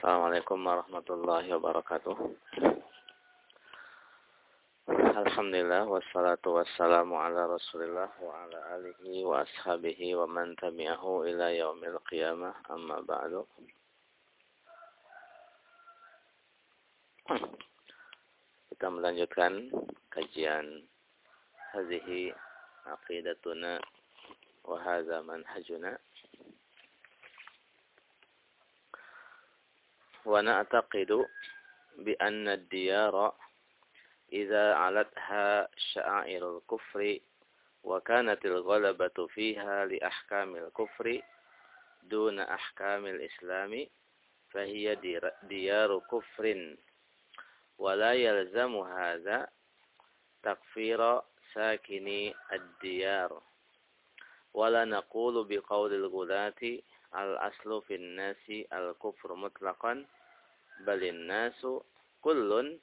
Assalamualaikum warahmatullahi wabarakatuh. Alhamdulillah wassalatu wassalamu ala Rasulillah wa ala alihi wa ashabihi wa man tabi'ahu ila yaumil qiyamah amma ba'du. Kita melanjutkan kajian hadhihi aqidatuna wa hadza manhajuna ونعتقد بأن الديار إذا علتها شعائر الكفر وكانت الغلبة فيها لأحكام الكفر دون أحكام الإسلام فهي ديار كفر. ولا يلزم هذا تكفير ساكني الديار. ولا نقول بقول الغلاة al-aslu fin nasi al-kufru mutlaqan balin nasu kullun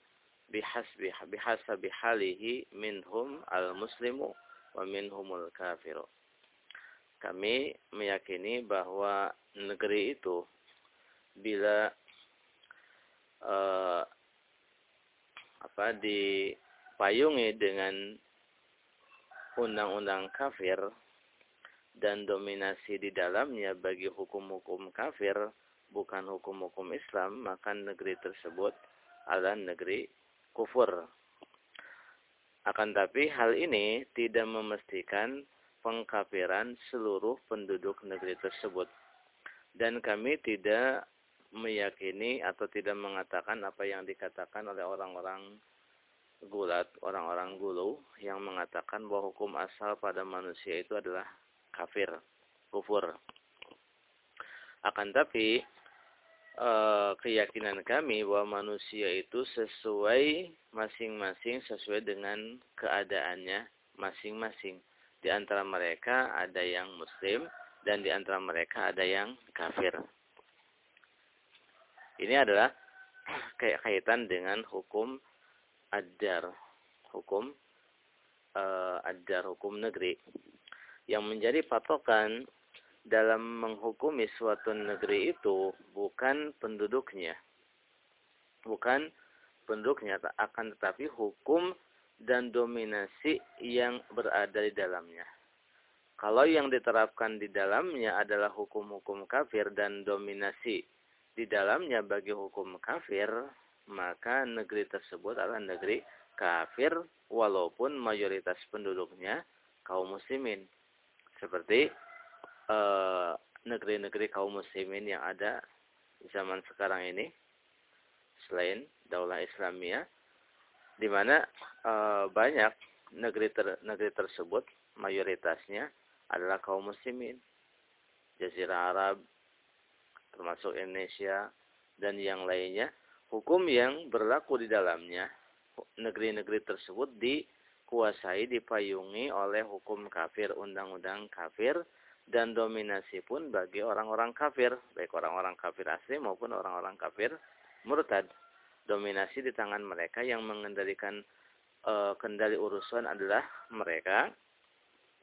bihasbi bihasabi halihi minhum al-muslimu wa minhumul kafiru. Kami meyakini bahwa negeri itu bila uh, apa dipayungi dengan undang-undang kafir dan dominasi di dalamnya bagi hukum-hukum kafir bukan hukum-hukum Islam maka negeri tersebut adalah negeri kufur. Akan tapi hal ini tidak memastikan pengkafiran seluruh penduduk negeri tersebut. Dan kami tidak meyakini atau tidak mengatakan apa yang dikatakan oleh orang-orang gulat, orang-orang gulu yang mengatakan bahwa hukum asal pada manusia itu adalah kafir, kufur. Akan tapi e, keyakinan kami bahwa manusia itu sesuai masing-masing sesuai dengan keadaannya masing-masing. Di antara mereka ada yang muslim dan di antara mereka ada yang kafir. Ini adalah kaitan dengan hukum adar, hukum uh, hukum negeri yang menjadi patokan dalam menghukumi suatu negeri itu bukan penduduknya. Bukan penduduknya akan tetapi hukum dan dominasi yang berada di dalamnya. Kalau yang diterapkan di dalamnya adalah hukum-hukum kafir dan dominasi di dalamnya bagi hukum kafir, maka negeri tersebut adalah negeri kafir walaupun mayoritas penduduknya kaum muslimin seperti eh, negeri-negeri kaum muslimin yang ada zaman sekarang ini selain daulah Islamia di mana uh, banyak negeri ter, negeri tersebut mayoritasnya adalah kaum muslimin. Jazirah Arab termasuk Indonesia dan yang lainnya hukum yang berlaku di dalamnya negeri-negeri tersebut di dikuasai, dipayungi oleh hukum kafir, undang-undang kafir, dan dominasi pun bagi orang-orang kafir, baik orang-orang kafir asli maupun orang-orang kafir murtad. Dominasi di tangan mereka yang mengendalikan e, kendali urusan adalah mereka,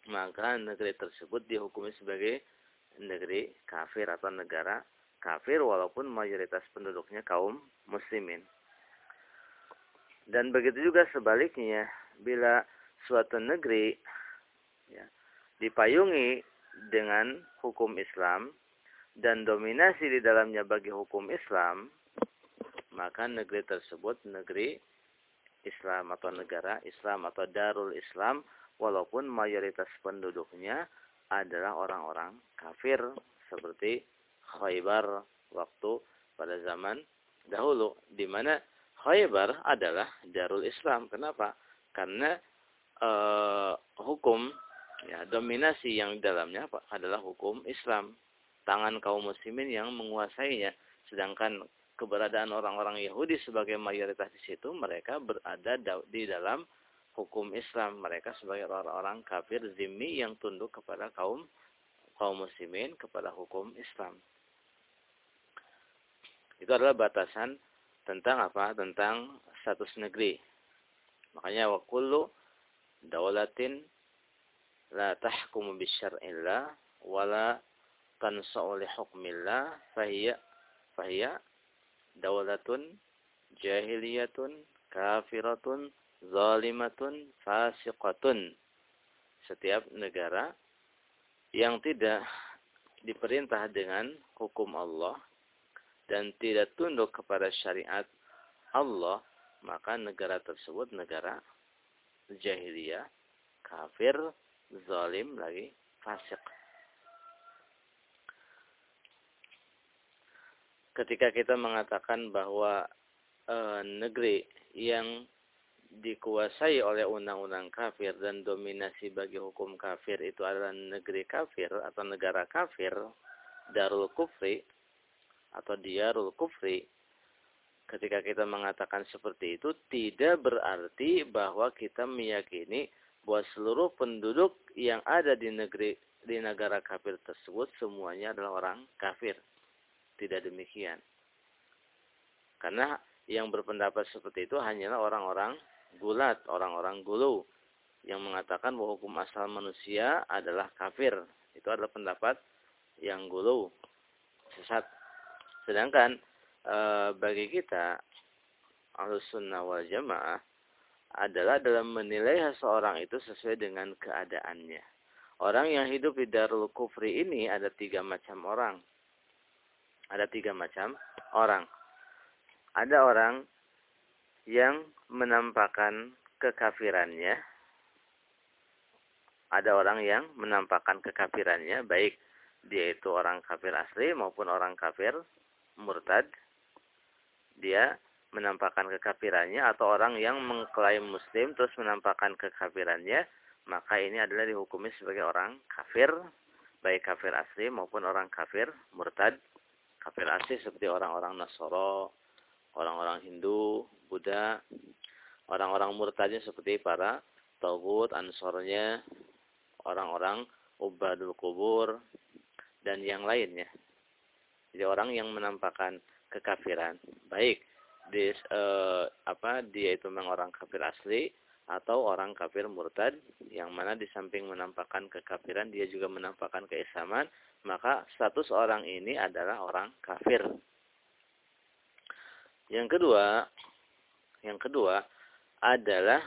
maka negeri tersebut dihukumi sebagai negeri kafir atau negara kafir walaupun mayoritas penduduknya kaum muslimin. Dan begitu juga sebaliknya, bila suatu negeri ya, dipayungi dengan hukum Islam dan dominasi di dalamnya bagi hukum Islam, maka negeri tersebut negeri Islam atau negara Islam atau Darul Islam walaupun mayoritas penduduknya adalah orang-orang kafir seperti Khaybar waktu pada zaman dahulu di mana Khaybar adalah Darul Islam. Kenapa? Karena uh, hukum ya dominasi yang di dalamnya adalah hukum Islam. Tangan kaum muslimin yang menguasainya. Sedangkan keberadaan orang-orang Yahudi sebagai mayoritas di situ mereka berada di dalam hukum Islam. Mereka sebagai orang-orang kafir zimmi yang tunduk kepada kaum kaum muslimin kepada hukum Islam. Itu adalah batasan tentang apa? Tentang status negeri Makanya wa kullu daulatin la tahkumu wa la tansa'u li hukmillah fahiya fahiya daulatun jahiliyatun kafiratun zalimatun fasiqatun. Setiap negara yang tidak diperintah dengan hukum Allah dan tidak tunduk kepada syariat Allah, maka negara tersebut negara jahiliyah, kafir, zalim lagi, fasik. Ketika kita mengatakan bahwa e, negeri yang dikuasai oleh undang-undang kafir dan dominasi bagi hukum kafir itu adalah negeri kafir atau negara kafir, darul kufri atau diarul kufri, ketika kita mengatakan seperti itu tidak berarti bahwa kita meyakini bahwa seluruh penduduk yang ada di negeri di negara kafir tersebut semuanya adalah orang kafir. Tidak demikian. Karena yang berpendapat seperti itu hanyalah orang-orang gulat, orang-orang gulu yang mengatakan bahwa hukum asal manusia adalah kafir. Itu adalah pendapat yang gulu, sesat. Sedangkan e, bagi kita Ahlus Sunnah wal Jamaah adalah dalam menilai seseorang itu sesuai dengan keadaannya. Orang yang hidup di Darul Kufri ini ada tiga macam orang. Ada tiga macam orang. Ada orang yang menampakkan kekafirannya. Ada orang yang menampakkan kekafirannya, baik dia itu orang kafir asli maupun orang kafir murtad. Dia menampakkan kekafirannya atau orang yang mengklaim muslim terus menampakkan kekafirannya, maka ini adalah dihukumi sebagai orang kafir, baik kafir asli maupun orang kafir murtad. Kafir asli seperti orang-orang Nasoro, orang-orang Hindu, Buddha, orang-orang murtadnya seperti para Tauhud, Ansornya, orang-orang Ubadul Kubur, dan yang lainnya. Jadi orang yang menampakkan kekafiran, baik di, eh, apa dia itu memang orang kafir asli atau orang kafir murtad yang mana di samping menampakkan kekafiran dia juga menampakkan keislaman maka status orang ini adalah orang kafir yang kedua, yang kedua adalah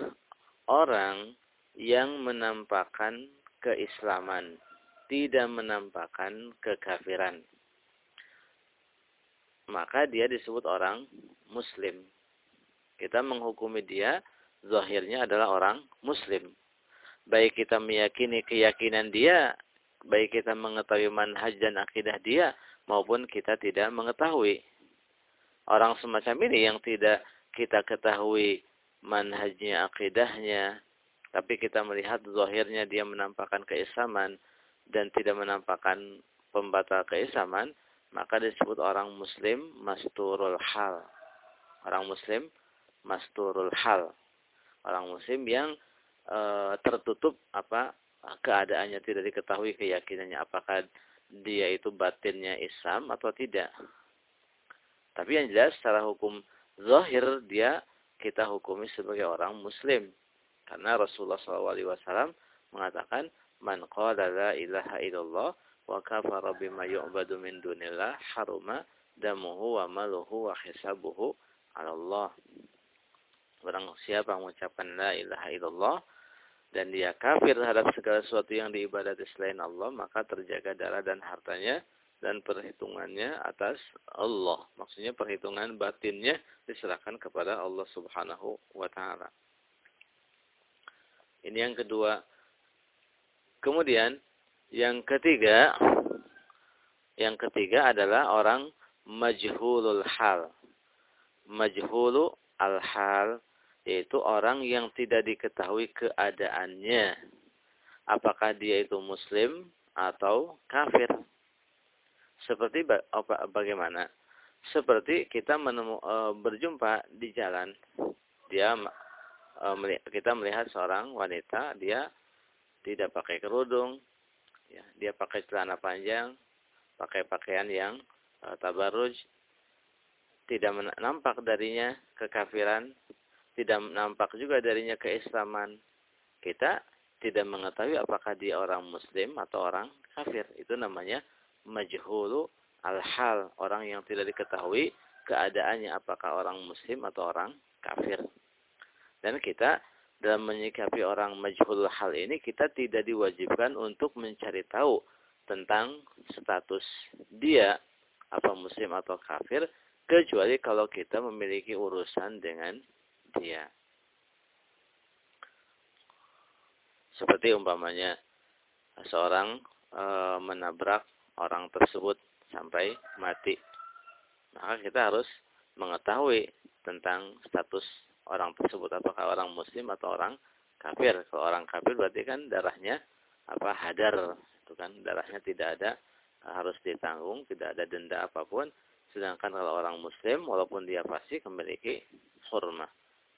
orang yang menampakkan keislaman, tidak menampakkan kekafiran. Maka dia disebut orang muslim. Kita menghukumi dia, zahirnya adalah orang muslim. Baik kita meyakini keyakinan dia, baik kita mengetahui manhaj dan akidah dia, maupun kita tidak mengetahui orang semacam ini yang tidak kita ketahui manhajnya, akidahnya, tapi kita melihat zahirnya dia menampakkan keislaman dan tidak menampakkan pembatal keislaman, maka disebut orang muslim masturul hal. Orang muslim masturul hal. Orang muslim yang e, tertutup apa keadaannya tidak diketahui keyakinannya apakah dia itu batinnya Islam atau tidak. Tapi yang jelas secara hukum zahir dia kita hukumi sebagai orang muslim. Karena Rasulullah SAW mengatakan, Man qala la ilaha illallah wa kafara bima yu'badu min dunillah haruma damuhu wa maluhu wa hisabuhu ala Allah. Barang siapa mengucapkan la ilaha illallah dan dia kafir terhadap segala sesuatu yang diibadati selain Allah, maka terjaga darah dan hartanya dan perhitungannya atas Allah. Maksudnya perhitungan batinnya diserahkan kepada Allah Subhanahu wa taala. Ini yang kedua. Kemudian yang ketiga yang ketiga adalah orang majhulul hal. Majhulu al-hal yaitu orang yang tidak diketahui keadaannya. Apakah dia itu muslim atau kafir. Seperti bagaimana? Seperti kita menemu, e, berjumpa di jalan. Dia e, kita melihat seorang wanita, dia tidak pakai kerudung, ya, dia pakai celana panjang, pakai pakaian yang e, tabaruj, tidak nampak darinya kekafiran, tidak nampak juga darinya keislaman. Kita tidak mengetahui apakah dia orang muslim atau orang kafir. Itu namanya majhulu al-hal, orang yang tidak diketahui keadaannya apakah orang muslim atau orang kafir. Dan kita dalam menyikapi orang majhul hal ini kita tidak diwajibkan untuk mencari tahu tentang status dia apa muslim atau kafir kecuali kalau kita memiliki urusan dengan dia. Seperti umpamanya seorang e, menabrak orang tersebut sampai mati. Maka kita harus mengetahui tentang status orang tersebut apakah orang muslim atau orang kafir. Kalau orang kafir berarti kan darahnya apa hadar itu kan darahnya tidak ada harus ditanggung, tidak ada denda apa pun. Sedangkan kalau orang muslim walaupun dia fasik memiliki hurmah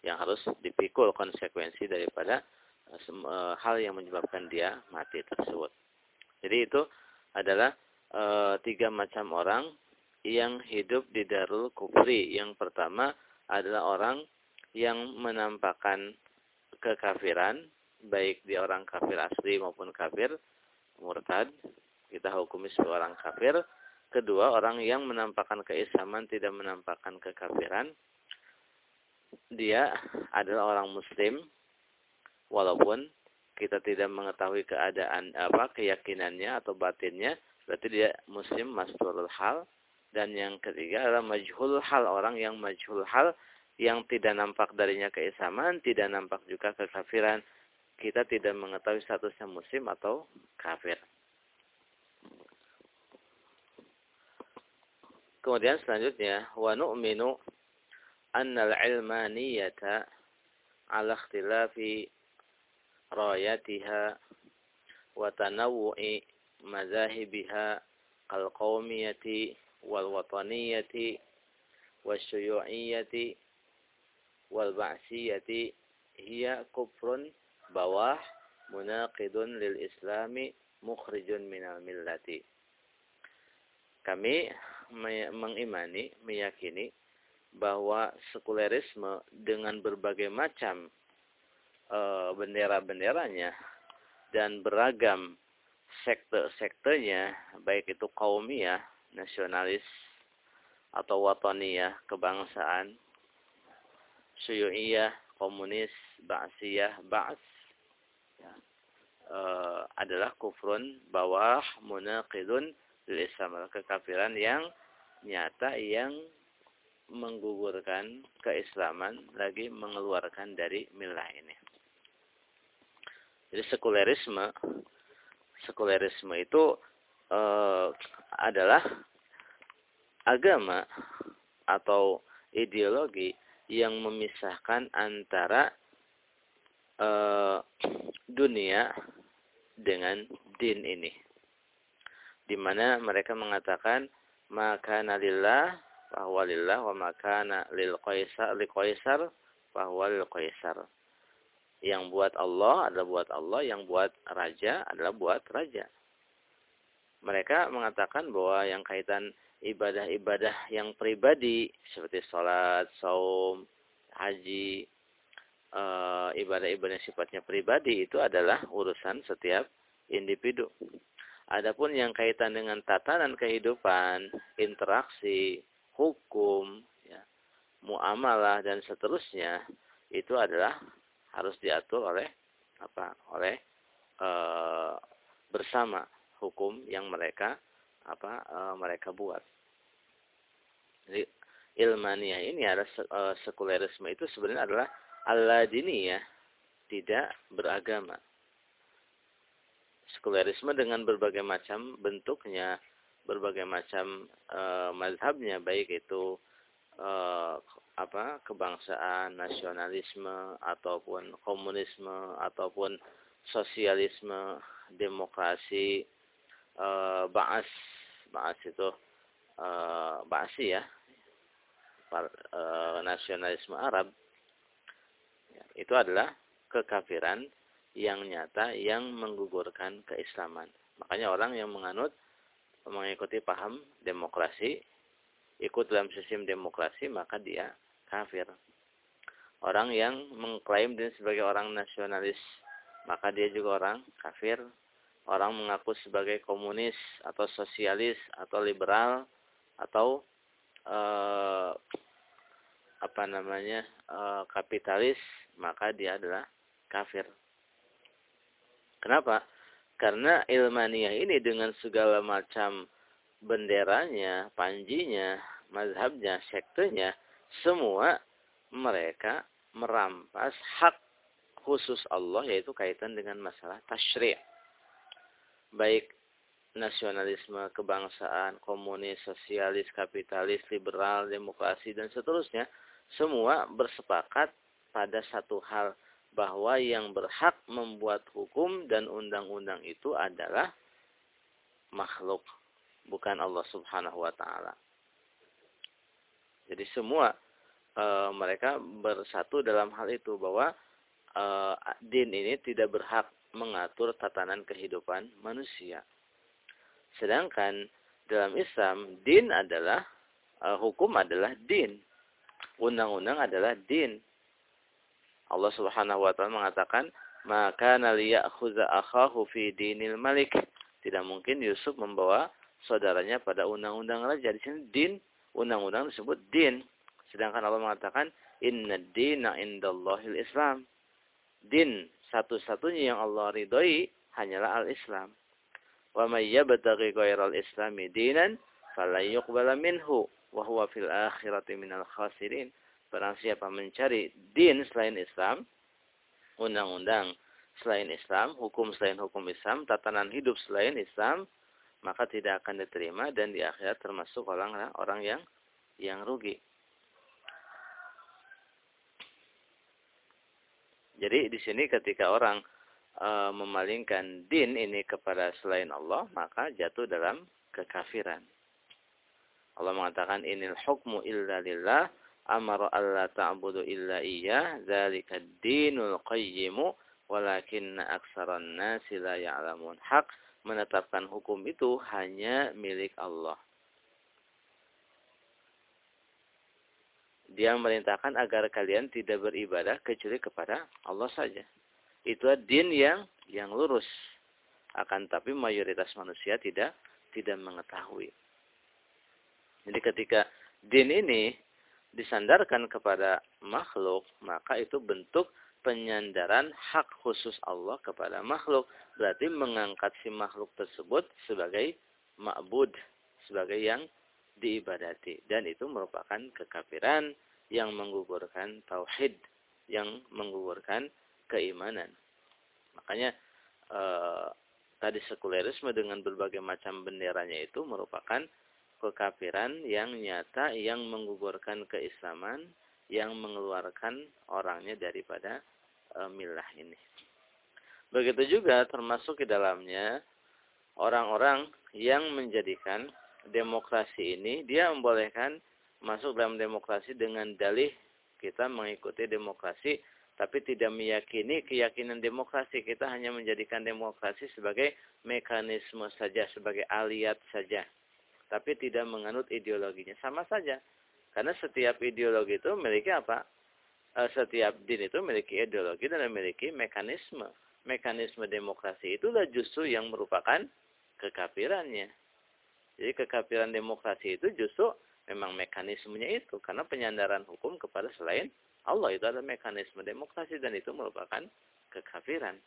yang harus dipikul konsekuensi daripada uh, hal yang menyebabkan dia mati tersebut. Jadi itu adalah e, tiga macam orang yang hidup di darul kufri. Yang pertama adalah orang yang menampakkan kekafiran, baik dia orang kafir asli maupun kafir murtad, kita hukumi sebagai orang kafir. Kedua, orang yang menampakkan keislaman tidak menampakkan kekafiran. Dia adalah orang muslim walaupun kita tidak mengetahui keadaan apa keyakinannya atau batinnya, berarti dia muslim masturul hal. Dan yang ketiga adalah majhul hal, orang yang majhul hal yang tidak nampak darinya keislaman, tidak nampak juga kekafiran. Kita tidak mengetahui statusnya muslim atau kafir. Kemudian selanjutnya, wa nu'minu anna al-ilmaniyata ala ikhtilafi rayatiha wa tanawu'i mazahibiha al-qawmiyati wal-wataniyati wa syuyu'iyati wal ba'siyati hiya kufrun bawah munaqidun lil islami mukhrijun minal millati. Kami mengimani, meyakini bahwa sekulerisme dengan berbagai macam e, bendera-benderanya dan beragam sekte-sektenya, baik itu kaumiyah, nasionalis, atau watoniyah, kebangsaan, syuyu'iyah, komunis, ba'siyah, ba's ya, e, adalah kufrun bawah munaqidun lil Islam, kekafiran yang nyata yang menggugurkan keislaman lagi mengeluarkan dari milah ini. Jadi sekulerisme sekulerisme itu e, adalah agama atau ideologi yang memisahkan antara uh, dunia dengan din ini. Di mana mereka mengatakan maka nalillah bahwa lillah wa maka lil qaisar li qaisar bahwa lil qaisar. Yang buat Allah adalah buat Allah, yang buat raja adalah buat raja. Mereka mengatakan bahwa yang kaitan ibadah-ibadah yang pribadi seperti sholat, saum, haji, eh, ibadah-ibadah sifatnya pribadi itu adalah urusan setiap individu. Adapun yang kaitan dengan tatanan kehidupan, interaksi, hukum, ya, muamalah dan seterusnya itu adalah harus diatur oleh apa? Oleh e, bersama hukum yang mereka apa e, mereka buat. Jadi ilmania ini adalah e, sekulerisme itu sebenarnya adalah ya tidak beragama. Sekulerisme dengan berbagai macam bentuknya, berbagai macam e, mazhabnya, baik itu e, apa kebangsaan, nasionalisme, ataupun komunisme, ataupun sosialisme, demokrasi, uh, Ba'as. Ba'as itu uh, Ba'asi ya. uh, nasionalisme Arab. Ya, itu adalah kekafiran yang nyata yang menggugurkan keislaman. Makanya orang yang menganut mengikuti paham demokrasi, ikut dalam sistem demokrasi, maka dia kafir. Orang yang mengklaim diri sebagai orang nasionalis, maka dia juga orang kafir orang mengaku sebagai komunis atau sosialis atau liberal atau e, apa namanya uh, kapitalis maka dia adalah kafir. Kenapa? Karena ilmaniah ini dengan segala macam benderanya, panjinya, mazhabnya, sektenya, semua mereka merampas hak khusus Allah yaitu kaitan dengan masalah tasyri'. Baik nasionalisme, kebangsaan, komunis, sosialis, kapitalis, liberal, demokrasi, dan seterusnya, semua bersepakat pada satu hal bahwa yang berhak membuat hukum dan undang-undang itu adalah makhluk, bukan Allah Subhanahu wa taala. Jadi semua e, mereka bersatu dalam hal itu bahwa e, din ini tidak berhak mengatur tatanan kehidupan manusia. Sedangkan dalam Islam din adalah e, hukum adalah din. Undang-undang adalah din. Allah Subhanahu wa taala mengatakan, "Maka liya'khudha akhahu fi dinil malik." Tidak mungkin Yusuf membawa saudaranya pada undang-undang raja. Di sini din, undang-undang disebut din. Sedangkan Allah mengatakan, "Inna dina indallahil Islam." Din satu-satunya yang Allah ridhoi hanyalah al-Islam. Wa may yabtaghi ghairal islami dinan falan yuqbala minhu wa huwa fil akhirati minal khasirin. Barang siapa mencari din selain Islam, undang-undang selain Islam, hukum selain hukum Islam, tatanan hidup selain Islam, maka tidak akan diterima dan di akhirat termasuk orang orang yang yang rugi. Jadi di sini ketika orang e, memalingkan din ini kepada selain Allah, maka jatuh dalam kekafiran. Allah mengatakan inil hukmu illa lillah amara alla ta'budu illa iya dzalika dinul qayyimu walakinna aksaran nasi la ya'lamun hak menetapkan hukum itu hanya milik Allah Dia merintahkan agar kalian tidak beribadah kecuali kepada Allah saja. Itu din yang yang lurus. Akan tapi mayoritas manusia tidak tidak mengetahui. Jadi ketika din ini disandarkan kepada makhluk, maka itu bentuk penyandaran hak khusus Allah kepada makhluk. Berarti mengangkat si makhluk tersebut sebagai ma'bud, sebagai yang diibadati. Dan itu merupakan kekafiran yang menggugurkan tauhid, yang menggugurkan keimanan. Makanya eh, tadi sekulerisme dengan berbagai macam benderanya itu merupakan kekafiran yang nyata yang menggugurkan keislaman yang mengeluarkan orangnya daripada e, milah ini. Begitu juga termasuk di dalamnya orang-orang yang menjadikan demokrasi ini dia membolehkan masuk dalam demokrasi dengan dalih kita mengikuti demokrasi tapi tidak meyakini keyakinan demokrasi kita hanya menjadikan demokrasi sebagai mekanisme saja sebagai aliat saja tapi tidak menganut ideologinya. Sama saja. Karena setiap ideologi itu memiliki apa? E, setiap din itu memiliki ideologi dan memiliki mekanisme. Mekanisme demokrasi itulah justru yang merupakan kekafirannya. Jadi kekafiran demokrasi itu justru memang mekanismenya itu. Karena penyandaran hukum kepada selain Allah itu adalah mekanisme demokrasi dan itu merupakan kekafiran.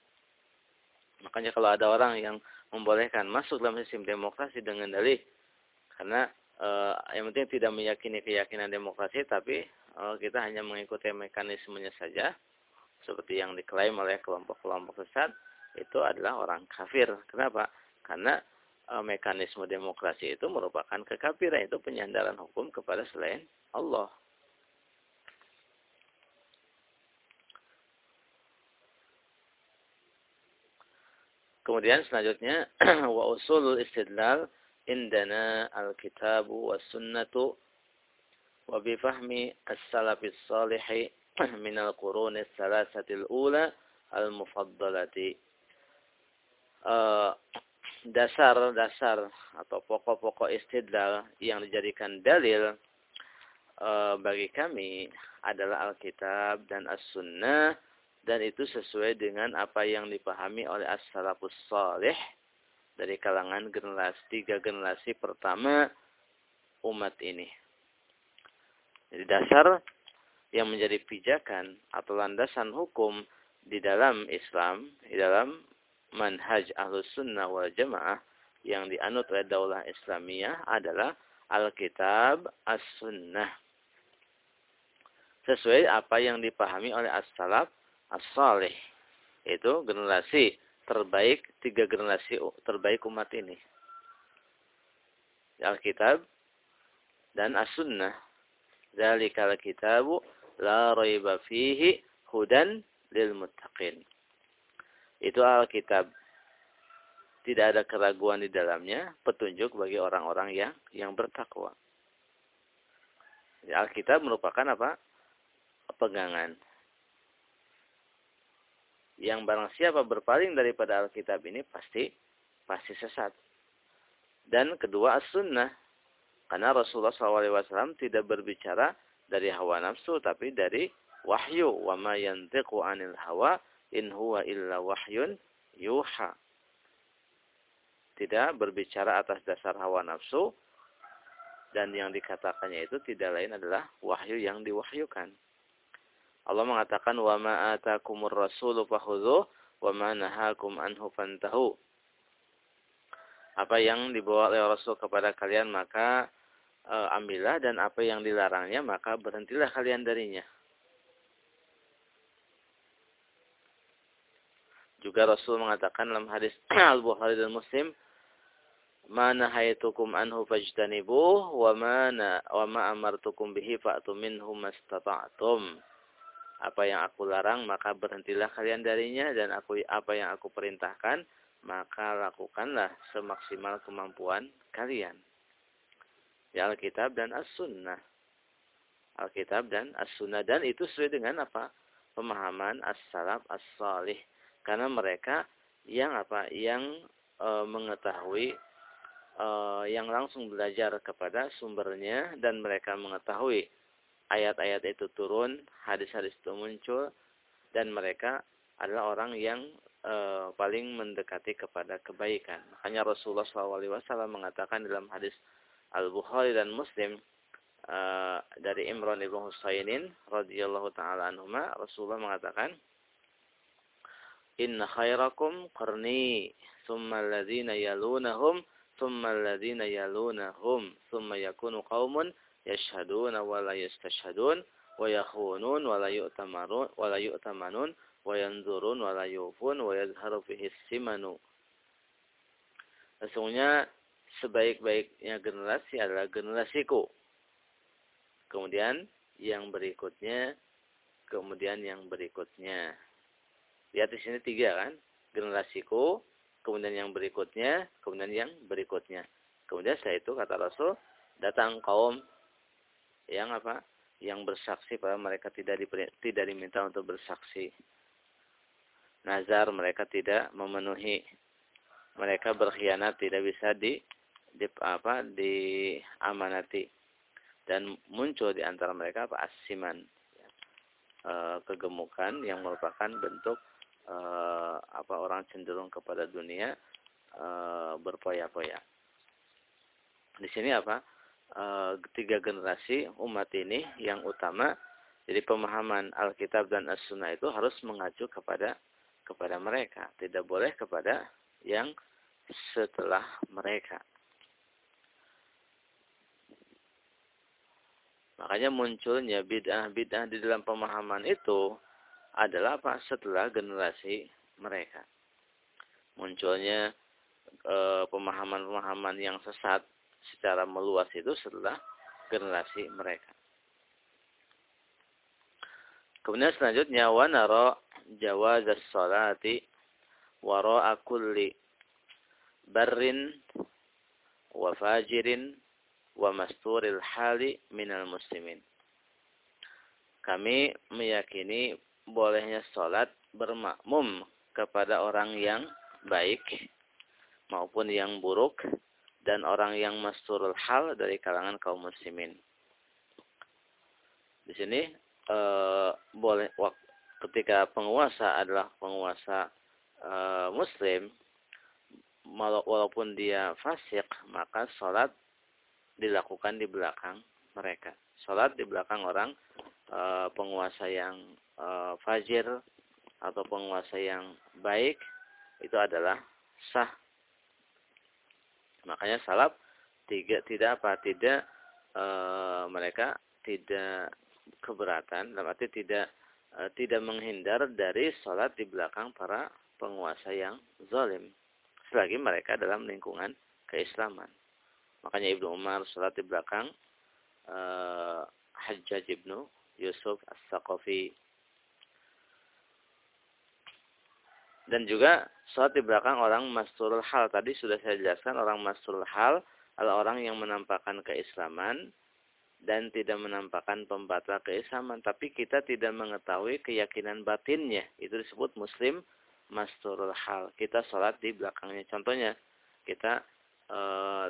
Makanya kalau ada orang yang membolehkan masuk dalam sistem demokrasi dengan dalih karena uh, yang penting tidak meyakini keyakinan demokrasi, tapi uh, kita hanya mengikuti mekanismenya saja, seperti yang diklaim oleh kelompok-kelompok sesat, itu adalah orang kafir. Kenapa? Karena Eh, mekanisme demokrasi itu merupakan kekafiran itu penyandaran hukum kepada selain Allah. Kemudian selanjutnya wa usulul istidlal indana al-kitabu was sunnatu wa bi fahmi as-salafis salih min al-qurun as-salasati al-ula al-mufaddalati. Eh, dasar-dasar atau pokok-pokok istidlal yang dijadikan dalil uh, bagi kami adalah Alkitab dan As-Sunnah dan itu sesuai dengan apa yang dipahami oleh as-salafus salih dari kalangan generasi tiga generasi pertama umat ini. Jadi dasar yang menjadi pijakan atau landasan hukum di dalam Islam, di dalam manhaj ahlus sunnah wal jamaah yang dianut oleh daulah Islamiyah adalah Alkitab As-Sunnah. Sesuai apa yang dipahami oleh As-Salaf As-Salih. Itu generasi terbaik, tiga generasi terbaik umat ini. Alkitab dan As-Sunnah. Zalikal kitabu la raiba fihi hudan lil muttaqin. Itu Alkitab. Tidak ada keraguan di dalamnya, petunjuk bagi orang-orang yang yang bertakwa. Alkitab merupakan apa? Pegangan. Yang barang siapa berpaling daripada Alkitab ini pasti pasti sesat. Dan kedua as-sunnah. Karena Rasulullah SAW tidak berbicara dari hawa nafsu tapi dari wahyu wa ma anil hawa in huwa illa wahyun yuha. Tidak berbicara atas dasar hawa nafsu dan yang dikatakannya itu tidak lain adalah wahyu yang diwahyukan. Allah mengatakan wa ma atakumur rasulu fakhudhu wa ma nahakum anhu fantahu. Apa yang dibawa oleh Rasul kepada kalian maka e, ambillah dan apa yang dilarangnya maka berhentilah kalian darinya. Juga Rasul mengatakan dalam hadis Al-Bukhari dan Muslim, "Mana hayatukum anhu fajtanibuh wa mana wa ma amartukum bihi fa'tu minhu mastata'tum." Apa yang aku larang maka berhentilah kalian darinya dan aku apa yang aku perintahkan maka lakukanlah semaksimal kemampuan kalian ya Alkitab dan As-Sunnah. Alkitab dan As-Sunnah. Dan itu sesuai dengan apa? Pemahaman As-Salaf As-Salih. Karena mereka yang apa? Yang e, mengetahui e, yang langsung belajar kepada sumbernya dan mereka mengetahui ayat-ayat itu turun, hadis-hadis itu muncul dan mereka adalah orang yang e, paling mendekati kepada kebaikan. Makanya Rasulullah SAW mengatakan dalam hadis Al-Bukhari dan Muslim uh, dari Imran ibn Husainin radhiyallahu taala anhuma Rasulullah mengatakan Inna khairakum qarni thumma alladhina yalunahum thumma alladhina yalunahum thumma yakunu qaumun yashhaduna wa la yastashhadun wa yakhunun wa la yu'tamarun wa la yu'tamanun wa yanzurun wa la yufun wa yadhharu fihi simanu Sesungguhnya sebaik-baiknya generasi adalah generasiku. Kemudian yang berikutnya, kemudian yang berikutnya. Lihat di sini tiga kan, generasiku, kemudian yang berikutnya, kemudian yang berikutnya. Kemudian saya itu kata Rasul, datang kaum yang apa? Yang bersaksi pada mereka tidak tidak diminta untuk bersaksi. Nazar mereka tidak memenuhi. Mereka berkhianat tidak bisa di di apa di amanati dan muncul di antara mereka apa asiman ya. e, kegemukan yang merupakan bentuk e, apa orang cenderung kepada dunia e, berpoya-poya. Di sini apa? E, tiga generasi umat ini yang utama. Jadi pemahaman Alkitab dan As-Sunnah itu harus mengacu kepada kepada mereka. Tidak boleh kepada yang setelah mereka. Makanya munculnya bid'ah-bid'ah di dalam pemahaman itu adalah apa? Setelah generasi mereka. Munculnya e, pemahaman-pemahaman yang sesat secara meluas itu setelah generasi mereka. Kemudian selanjutnya wa nara jawaz as-salati wara'a kulli barrin wa fajirin wa masturil hali minal muslimin. Kami meyakini bolehnya sholat bermakmum kepada orang yang baik maupun yang buruk dan orang yang masturul hal dari kalangan kaum muslimin. Di sini e, boleh ketika penguasa adalah penguasa e, muslim walaupun dia fasik maka sholat dilakukan di belakang mereka. Sholat di belakang orang uh, penguasa yang uh, fajir atau penguasa yang baik itu adalah sah. Makanya salaf tiga tidak apa tidak e, mereka tidak keberatan dalam arti tidak e, tidak menghindar dari sholat di belakang para penguasa yang zalim selagi mereka dalam lingkungan keislaman. Makanya Ibnu Umar sholat di belakang e, Hajjaj Ibnu Yusuf As-Saqafi Dan juga sholat di belakang orang masturul hal. Tadi sudah saya jelaskan orang masturul hal adalah orang yang menampakkan keislaman dan tidak menampakkan pembatal keislaman. Tapi kita tidak mengetahui keyakinan batinnya. Itu disebut muslim masturul hal. Kita sholat di belakangnya. Contohnya, kita e,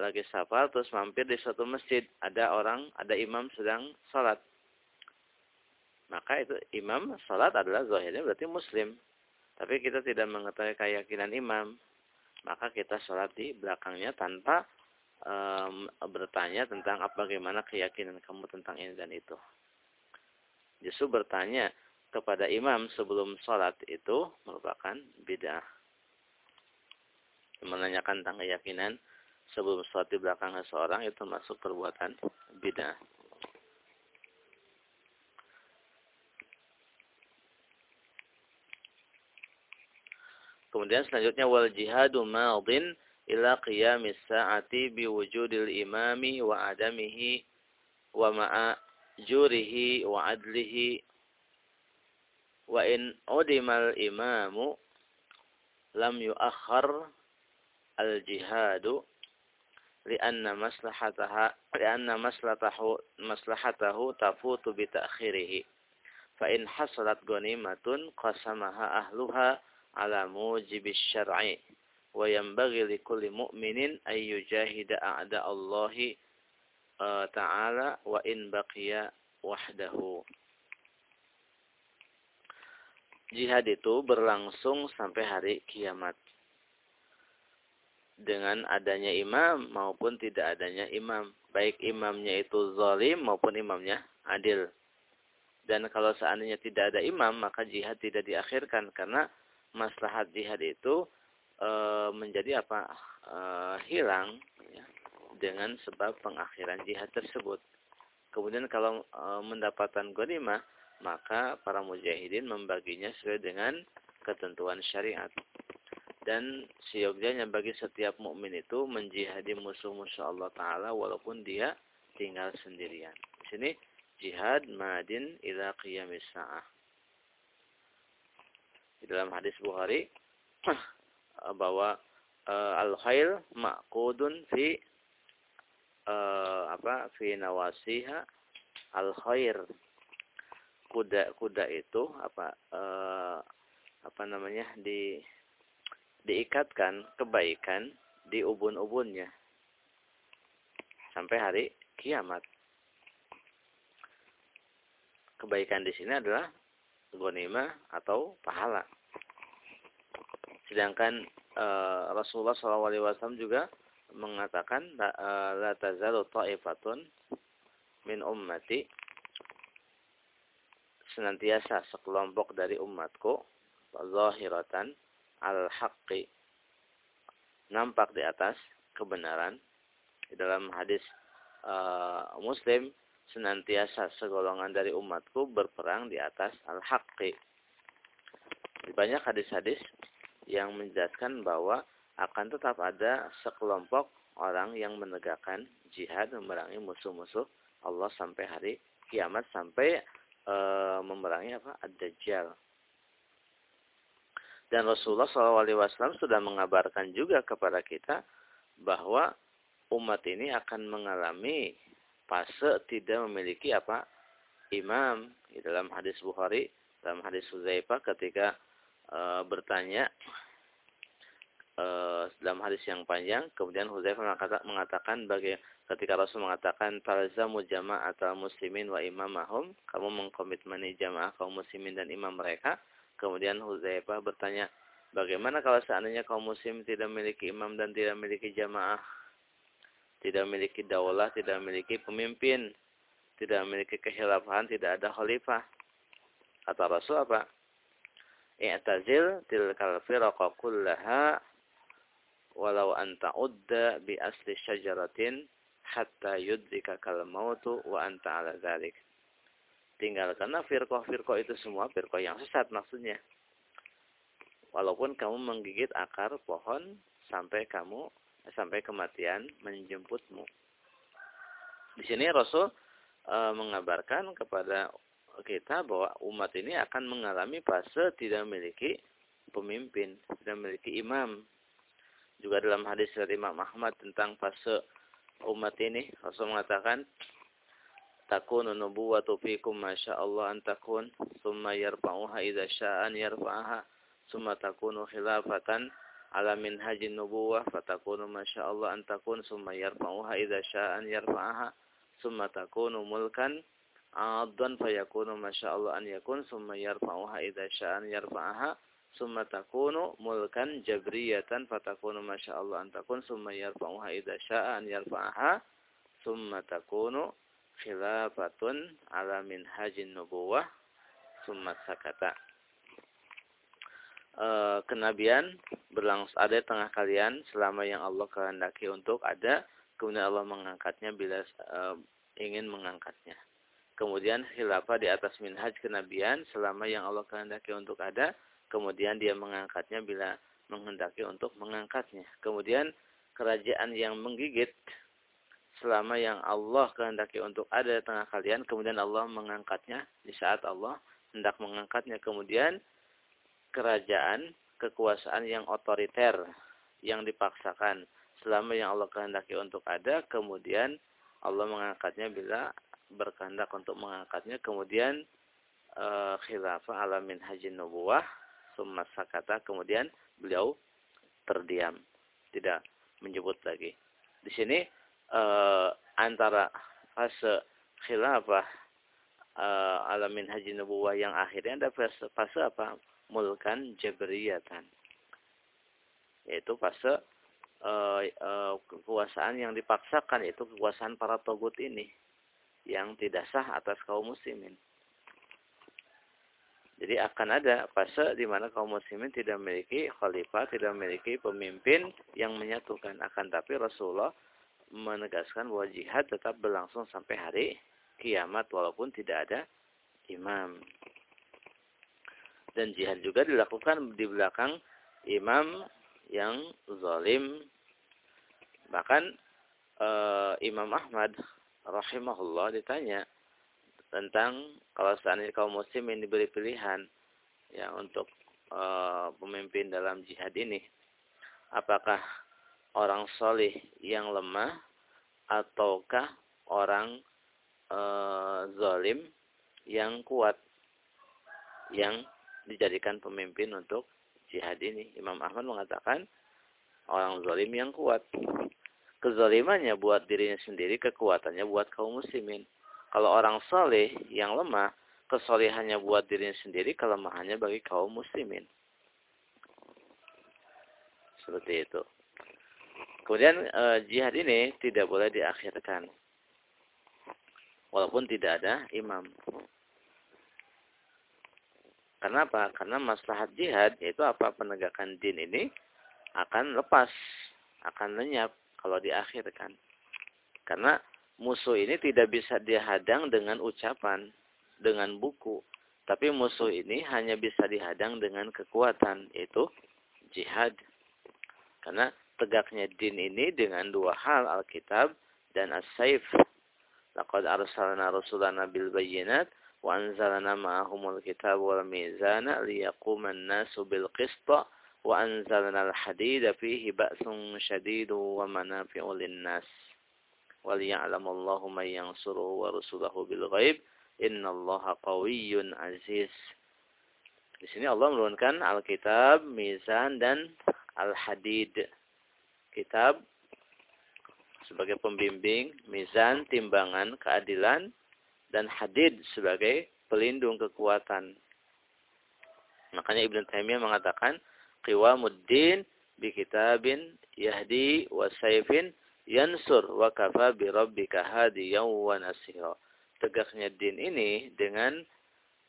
lagi safar terus mampir di suatu masjid. Ada orang, ada imam sedang sholat. Maka itu imam sholat adalah zahirnya berarti muslim tapi kita tidak mengetahui keyakinan imam, maka kita sholat di belakangnya tanpa um, bertanya tentang apa bagaimana keyakinan kamu tentang ini dan itu. Justru bertanya kepada imam sebelum sholat itu merupakan bid'ah. Menanyakan tentang keyakinan sebelum sholat di belakang seseorang itu masuk perbuatan bid'ah. Kemudian selanjutnya wal jihadu madin ila qiyamis sa'ati biwujudil imami wa adamihi wa ma'a jurihi wa adlihi. Wa in udimal imamu lam yuakhar al jihadu lianna maslahataha lianna maslahatahu maslahatahu tafutu bi ta'khirihi. Fa in hasalat ghanimatun ahluha ala mujibis syar'i wa yanbaghi likulli mu'minin ay yujahida a'da Allah uh, ta'ala wa in baqiya wahdahu. Jihad itu berlangsung sampai hari kiamat. Dengan adanya imam maupun tidak adanya imam. Baik imamnya itu zalim maupun imamnya adil. Dan kalau seandainya tidak ada imam, maka jihad tidak diakhirkan. Karena maslahat jihad itu e, menjadi apa e, hilang ya, dengan sebab pengakhiran jihad tersebut. Kemudian kalau e, mendapatkan ghanimah maka para mujahidin membaginya sesuai dengan ketentuan syariat. Dan seyogyanya bagi setiap mukmin itu menjihadi musuh-musuh Allah Taala walaupun dia tinggal sendirian. Di sini jihad madin ila qiyamis sa'ah di dalam hadis Bukhari bahwa uh, al khair maqudun fi uh, apa fi nawasiha al khair kuda-kuda itu apa uh, apa namanya di diikatkan kebaikan di ubun-ubunnya sampai hari kiamat. Kebaikan di sini adalah ghanimah atau pahala. Sedangkan uh, Rasulullah SAW juga mengatakan la eh, tazalu ta'ifatun min ummati. Senantiasa sekelompok dari umatku zahiratan al haqqi nampak di atas kebenaran. Di dalam hadis uh, Muslim senantiasa segolongan dari umatku berperang di atas al-haqqi. Banyak hadis-hadis yang menjelaskan bahwa akan tetap ada sekelompok orang yang menegakkan jihad memerangi musuh-musuh Allah sampai hari kiamat sampai e, memerangi apa ad-dajjal. Dan Rasulullah SAW sudah mengabarkan juga kepada kita bahwa umat ini akan mengalami fase tidak memiliki apa? Imam. Di dalam hadis Bukhari dalam hadis Huzaifah ketika e, bertanya e, dalam hadis yang panjang kemudian Huzaifah mengatakan, mengatakan bagi ketika Rasul mengatakan talzamu jama'at muslimin wa imamahum kamu mengkomitmeni jamaah kaum muslimin dan imam mereka. Kemudian Huzaifah bertanya bagaimana kalau seandainya kaum muslim tidak memiliki imam dan tidak memiliki jamaah tidak memiliki daulah, tidak memiliki pemimpin, tidak memiliki kehilafahan, tidak ada khalifah. Kata Rasul apa? I'tazil tilkal firaqa kullaha walau anta udda bi asli syajaratin hatta yudrika kal mautu wa anta ala dzalik. Tinggalkanlah firqah-firqah itu semua, firqah yang sesat maksudnya. Walaupun kamu menggigit akar pohon sampai kamu sampai kematian menjemputmu. Di sini Rasul e, mengabarkan kepada kita bahwa umat ini akan mengalami fase tidak memiliki pemimpin, tidak memiliki imam. Juga dalam hadis dari Imam Ahmad tentang fase umat ini, Rasul mengatakan, takunu nubuwatu fikum Allah an takun, summa yarfa'uha idza sya'an yarfa'aha, summa takunu khilafatan ala minhajin nubuwah fatakunu Allah an takun, summa yarfa'uha idza sya'an yarfa'aha, summa takunu mulkan addan fayakunu Allah an yakun summa yarfa'uha idza sya'an yarfa'aha summa takunu mulkan jabriyatan fatakunu Allah an takun summa yarfa'uha idza sya'an yarfa'aha summa takunu khilafatun ala minhajin nubuwah summa sakata e, kenabian berlangsung ada di tengah kalian selama yang Allah kehendaki untuk ada kemudian Allah mengangkatnya bila e, ingin mengangkatnya. Kemudian khilafah di atas minhaj kenabian selama yang Allah kehendaki untuk ada, kemudian dia mengangkatnya bila menghendaki untuk mengangkatnya. Kemudian kerajaan yang menggigit selama yang Allah kehendaki untuk ada di tengah kalian, kemudian Allah mengangkatnya di saat Allah hendak mengangkatnya. Kemudian kerajaan, kekuasaan yang otoriter, yang dipaksakan selama yang Allah kehendaki untuk ada, kemudian Allah mengangkatnya bila berkehendak untuk mengangkatnya kemudian e, khilafah alamin haji nubuwah summa sakata kemudian beliau terdiam tidak menyebut lagi. Di sini e, antara fase khilafah e, alamin haji nubuwah yang akhirnya ada fase apa mulkan jabriyatan yaitu fase uh, uh, kekuasaan yang dipaksakan itu kekuasaan para togut ini yang tidak sah atas kaum muslimin. Jadi akan ada fase di mana kaum muslimin tidak memiliki khalifah, tidak memiliki pemimpin yang menyatukan. Akan tapi Rasulullah menegaskan bahwa jihad tetap berlangsung sampai hari kiamat walaupun tidak ada imam. Dan jihad juga dilakukan di belakang imam yang zalim. Bahkan uh, Imam Ahmad rahimahullah ditanya tentang kalau seandainya kaum muslim ini diberi pilihan ya untuk uh, pemimpin dalam jihad ini apakah orang solih yang lemah ataukah orang uh, zalim yang kuat yang dijadikan pemimpin untuk jihad ini Imam Ahmad mengatakan orang zalim yang kuat kezalimannya buat dirinya sendiri, kekuatannya buat kaum muslimin. Kalau orang soleh yang lemah, kesolehannya buat dirinya sendiri, kelemahannya bagi kaum muslimin. Seperti itu. Kemudian e, jihad ini tidak boleh diakhirkan. Walaupun tidak ada imam. Karena apa? Karena maslahat jihad itu apa? Penegakan din ini akan lepas, akan lenyap kalau diakhirkan. Karena musuh ini tidak bisa dihadang dengan ucapan, dengan buku. Tapi musuh ini hanya bisa dihadang dengan kekuatan, yaitu jihad. Karena tegaknya din ini dengan dua hal, Alkitab dan As-Saif. Laqad arsalna rasulana bil bayyinat wa anzalna ma'ahumul kitab wal mizana liyaquman nasu bil qista وأنزلنا الحديد فيه بأس شديد ومنافع للناس وليعلم الله من ينصره ورسوله بالغيب إن الله قوي عزيز Di sini Allah menurunkan Alkitab, Mizan, dan Al-Hadid. Kitab sebagai pembimbing, Mizan, timbangan, keadilan, dan Hadid sebagai pelindung kekuatan. Makanya Ibn Taimiyah mengatakan, qiwamuddin bi kitabin yahdi wa sayfin yansur wa kafa bi rabbika hadiyan wa nasira. tegaknya din ini dengan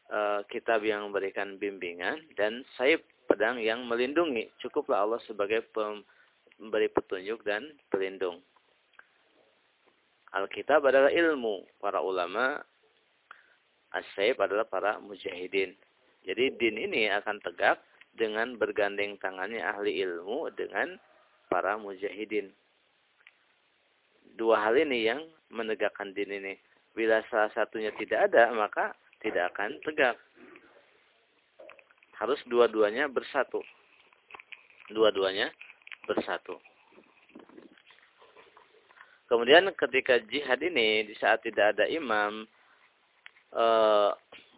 uh, kitab yang memberikan bimbingan dan saib pedang yang melindungi. Cukuplah Allah sebagai pemberi petunjuk dan pelindung. Alkitab adalah ilmu. Para ulama as-saib adalah para mujahidin. Jadi din ini akan tegak dengan bergandeng tangannya ahli ilmu dengan para mujahidin. Dua hal ini yang menegakkan din ini. Bila salah satunya tidak ada, maka tidak akan tegak. Harus dua-duanya bersatu. Dua-duanya bersatu. Kemudian ketika jihad ini di saat tidak ada imam e,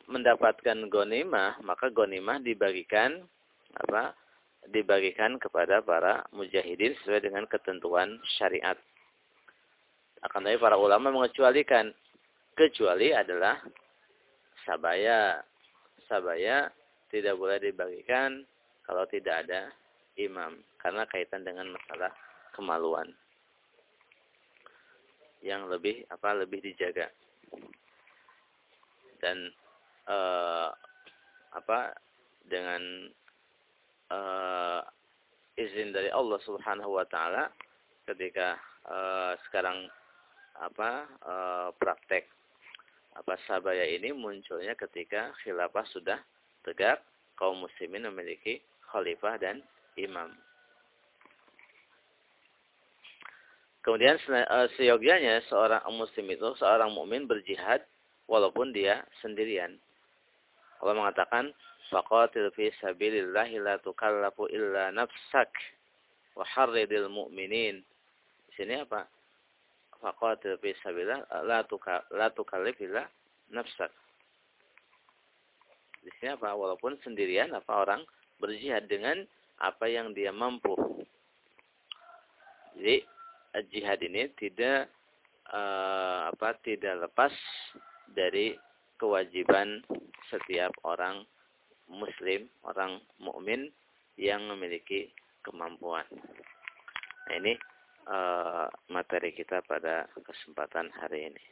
mendapatkan gonimah, maka gonimah dibagikan apa? Dibagikan kepada para mujahidin sesuai dengan ketentuan syariat. Akan tetapi para ulama mengecualikan kecuali adalah sabaya. Sabaya tidak boleh dibagikan kalau tidak ada imam karena kaitan dengan masalah kemaluan yang lebih apa lebih dijaga dan uh, apa dengan uh, izin dari Allah Subhanahu wa taala ketika uh, sekarang apa uh, praktek apa sabaya ini munculnya ketika khilafah sudah tegak kaum muslimin memiliki khalifah dan imam. Kemudian seyogianya seorang muslim itu, seorang mukmin berjihad walaupun dia sendirian. Allah mengatakan, "Faqatil fi sabilillahi la tukallafu illa nafsak wa harridil mu'minin." Di sini apa? Faqatil fi sabilillah la la tukallif illa nafsak. Di sini apa? Walaupun sendirian apa orang berjihad dengan apa yang dia mampu. Jadi jihad ini tidak uh, apa tidak lepas dari kewajiban setiap orang muslim, orang mukmin yang memiliki kemampuan. Nah, ini uh, materi kita pada kesempatan hari ini.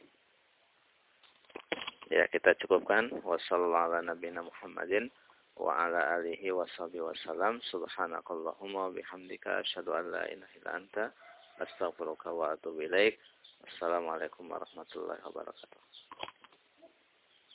Ya, kita cukupkan. Wassalamualaikum Muhammadin wa ala alihi wasallam. Subhanakallahumma bihamdika asyhadu an la ilaha illa anta wa atubu. Assalamualaikum warahmatullahi wabarakatuh.